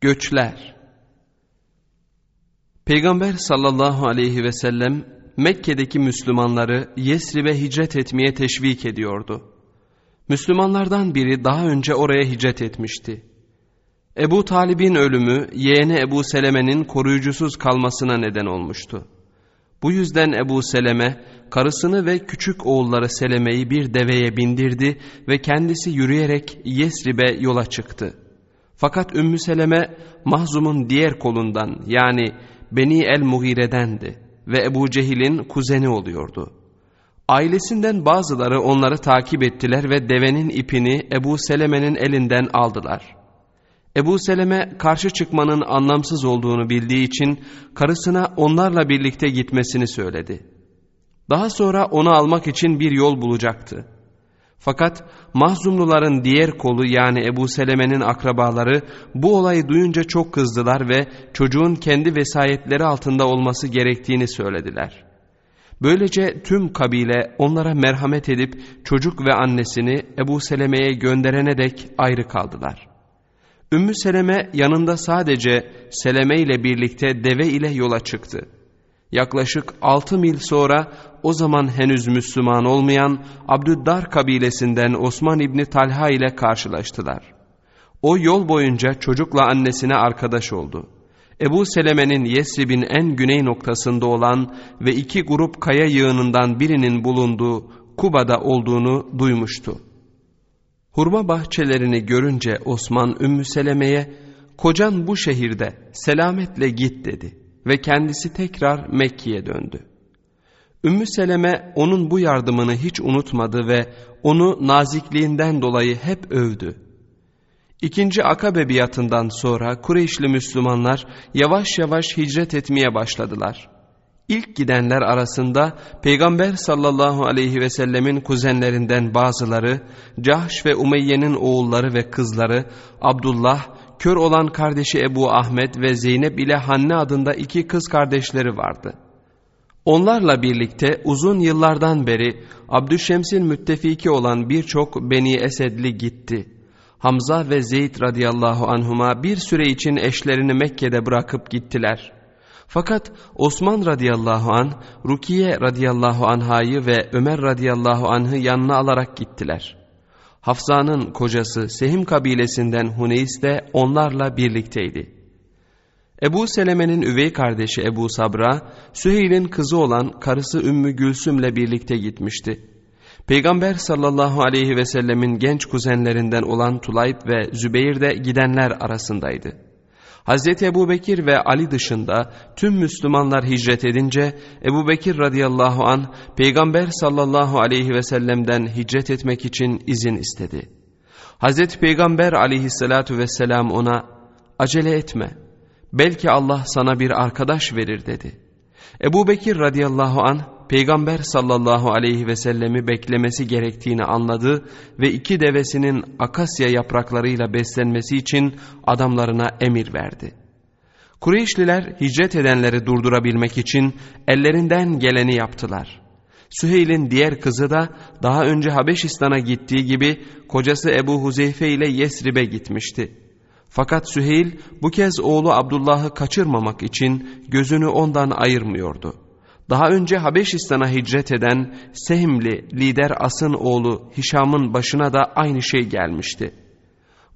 Göçler Peygamber sallallahu aleyhi ve sellem Mekke'deki Müslümanları Yesrib'e hicret etmeye teşvik ediyordu. Müslümanlardan biri daha önce oraya hicret etmişti. Ebu Talib'in ölümü yeğeni Ebu Seleme'nin koruyucusuz kalmasına neden olmuştu. Bu yüzden Ebu Seleme karısını ve küçük oğulları Seleme'yi bir deveye bindirdi ve kendisi yürüyerek Yesrib'e yola çıktı. Fakat Ümmü Seleme Mahzum'un diğer kolundan yani Beni el-Mugire'dendi ve Ebu Cehil'in kuzeni oluyordu. Ailesinden bazıları onları takip ettiler ve devenin ipini Ebu Seleme'nin elinden aldılar. Ebu Seleme karşı çıkmanın anlamsız olduğunu bildiği için karısına onlarla birlikte gitmesini söyledi. Daha sonra onu almak için bir yol bulacaktı. Fakat Mahzumluların diğer kolu yani Ebu Seleme'nin akrabaları bu olayı duyunca çok kızdılar ve çocuğun kendi vesayetleri altında olması gerektiğini söylediler. Böylece tüm kabile onlara merhamet edip çocuk ve annesini Ebu Seleme'ye gönderene dek ayrı kaldılar. Ümmü Seleme yanında sadece Seleme ile birlikte deve ile yola çıktı. Yaklaşık altı mil sonra o zaman henüz Müslüman olmayan Abdüddar kabilesinden Osman İbni Talha ile karşılaştılar. O yol boyunca çocukla annesine arkadaş oldu. Ebu Seleme'nin Yesrib'in en güney noktasında olan ve iki grup kaya yığınından birinin bulunduğu Kuba'da olduğunu duymuştu. Hurma bahçelerini görünce Osman Ümmü Seleme'ye kocan bu şehirde selametle git dedi ve kendisi tekrar Mekke'ye döndü. Ümmü Seleme onun bu yardımını hiç unutmadı ve onu nazikliğinden dolayı hep övdü. İkinci Akabe biatından sonra Kureyşli Müslümanlar yavaş yavaş hicret etmeye başladılar. İlk gidenler arasında Peygamber sallallahu aleyhi ve sellemin kuzenlerinden bazıları, Cahş ve Umeyye'nin oğulları ve kızları, Abdullah, kör olan kardeşi Ebu Ahmet ve Zeynep ile Hanne adında iki kız kardeşleri vardı. Onlarla birlikte uzun yıllardan beri Abdüşşems'in müttefiki olan birçok Beni Esedli gitti. Hamza ve Zeyd radıyallahu anhuma bir süre için eşlerini Mekke'de bırakıp gittiler.'' Fakat Osman radıyallahu an, Rukiye radıyallahu anhayı ve Ömer radıyallahu anhı yanına alarak gittiler. Hafza'nın kocası Sehim kabilesinden Huneys de onlarla birlikteydi. Ebu Seleme'nin üvey kardeşi Ebu Sabra, Süheyl'in kızı olan karısı Ümmü Gülsüm'le birlikte gitmişti. Peygamber sallallahu aleyhi ve sellemin genç kuzenlerinden olan Tulayb ve Zübeyir de gidenler arasındaydı. Hazreti Ebu Bekir ve Ali dışında tüm Müslümanlar hicret edince Ebu Bekir radıyallahu an Peygamber sallallahu aleyhi ve sellem'den hicret etmek için izin istedi. Hazreti Peygamber aleyhissalatu vesselam ona acele etme belki Allah sana bir arkadaş verir dedi. Ebu Bekir radıyallahu an Peygamber sallallahu aleyhi ve sellemi beklemesi gerektiğini anladı ve iki devesinin akasya yapraklarıyla beslenmesi için adamlarına emir verdi. Kureyşliler hicret edenleri durdurabilmek için ellerinden geleni yaptılar. Süheyl'in diğer kızı da daha önce Habeşistan'a gittiği gibi kocası Ebu Huzeyfe ile Yesrib'e gitmişti. Fakat Süheyl bu kez oğlu Abdullah'ı kaçırmamak için gözünü ondan ayırmıyordu.'' Daha önce Habeşistan'a hicret eden Sehimli lider As'ın oğlu Hişam'ın başına da aynı şey gelmişti.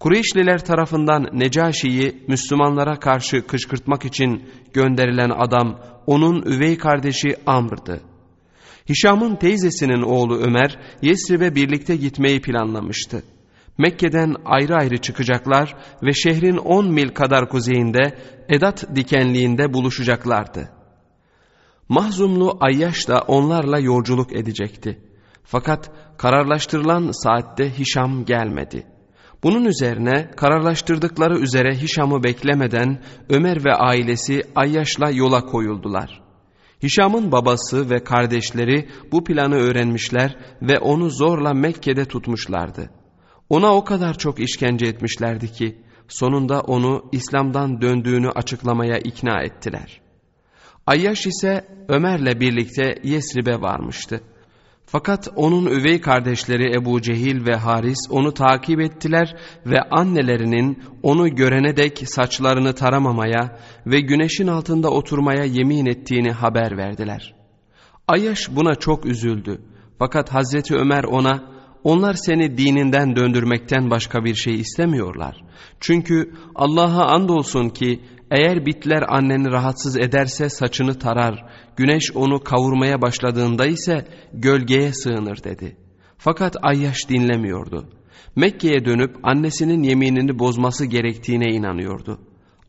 Kureyşliler tarafından Necaşi'yi Müslümanlara karşı kışkırtmak için gönderilen adam onun üvey kardeşi Amr'dı. Hişam'ın teyzesinin oğlu Ömer Yesrib'e birlikte gitmeyi planlamıştı. Mekke'den ayrı ayrı çıkacaklar ve şehrin 10 mil kadar kuzeyinde Edat dikenliğinde buluşacaklardı. Mahzumlu Ayyaş da onlarla yolculuk edecekti. Fakat kararlaştırılan saatte Hişam gelmedi. Bunun üzerine kararlaştırdıkları üzere Hişam'ı beklemeden Ömer ve ailesi Ayyaş'la yola koyuldular. Hişam'ın babası ve kardeşleri bu planı öğrenmişler ve onu zorla Mekke'de tutmuşlardı. Ona o kadar çok işkence etmişlerdi ki sonunda onu İslam'dan döndüğünü açıklamaya ikna ettiler. Ayyaş ise Ömer'le birlikte Yesrib'e varmıştı. Fakat onun üvey kardeşleri Ebu Cehil ve Haris onu takip ettiler ve annelerinin onu görene dek saçlarını taramamaya ve güneşin altında oturmaya yemin ettiğini haber verdiler. Ayyaş buna çok üzüldü. Fakat Hazreti Ömer ona onlar seni dininden döndürmekten başka bir şey istemiyorlar. Çünkü Allah'a andolsun ki eğer bitler anneni rahatsız ederse saçını tarar, güneş onu kavurmaya başladığında ise gölgeye sığınır dedi. Fakat Ayyaş dinlemiyordu. Mekke'ye dönüp annesinin yeminini bozması gerektiğine inanıyordu.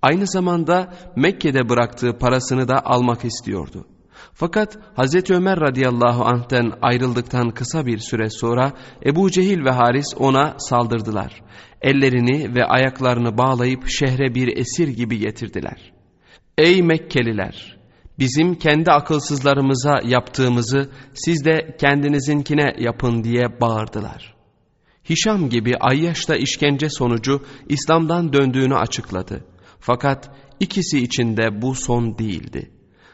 Aynı zamanda Mekke'de bıraktığı parasını da almak istiyordu. Fakat Hz. Ömer radıyallahu anh'ten ayrıldıktan kısa bir süre sonra Ebu Cehil ve Haris ona saldırdılar. Ellerini ve ayaklarını bağlayıp şehre bir esir gibi getirdiler. Ey Mekkeliler! Bizim kendi akılsızlarımıza yaptığımızı siz de kendinizinkine yapın diye bağırdılar. Hişam gibi Ayyaş'ta işkence sonucu İslam'dan döndüğünü açıkladı. Fakat ikisi için de bu son değildi.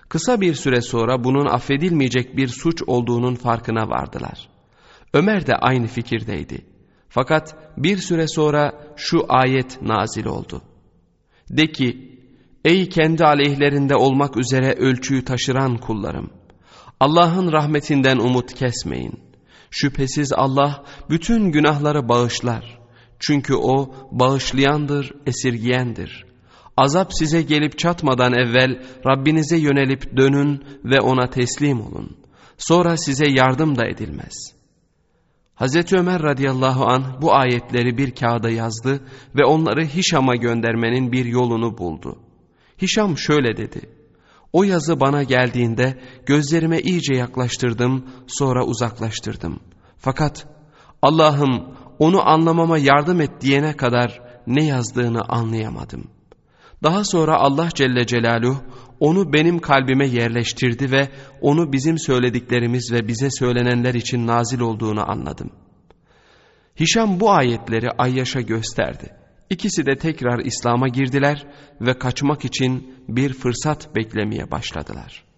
Kısa bir süre sonra bunun affedilmeyecek bir suç olduğunun farkına vardılar. Ömer de aynı fikirdeydi. Fakat bir süre sonra şu ayet nazil oldu. De ki, ey kendi aleyhlerinde olmak üzere ölçüyü taşıran kullarım! Allah'ın rahmetinden umut kesmeyin. Şüphesiz Allah bütün günahları bağışlar. Çünkü O bağışlayandır, esirgiyendir. Azap size gelip çatmadan evvel Rabbinize yönelip dönün ve ona teslim olun. Sonra size yardım da edilmez. Hz. Ömer radıyallahu an bu ayetleri bir kağıda yazdı ve onları Hişam'a göndermenin bir yolunu buldu. Hişam şöyle dedi. O yazı bana geldiğinde gözlerime iyice yaklaştırdım sonra uzaklaştırdım. Fakat Allah'ım onu anlamama yardım et diyene kadar ne yazdığını anlayamadım.'' Daha sonra Allah Celle Celaluhu onu benim kalbime yerleştirdi ve onu bizim söylediklerimiz ve bize söylenenler için nazil olduğunu anladım. Hişam bu ayetleri Ayyaş'a gösterdi. İkisi de tekrar İslam'a girdiler ve kaçmak için bir fırsat beklemeye başladılar.''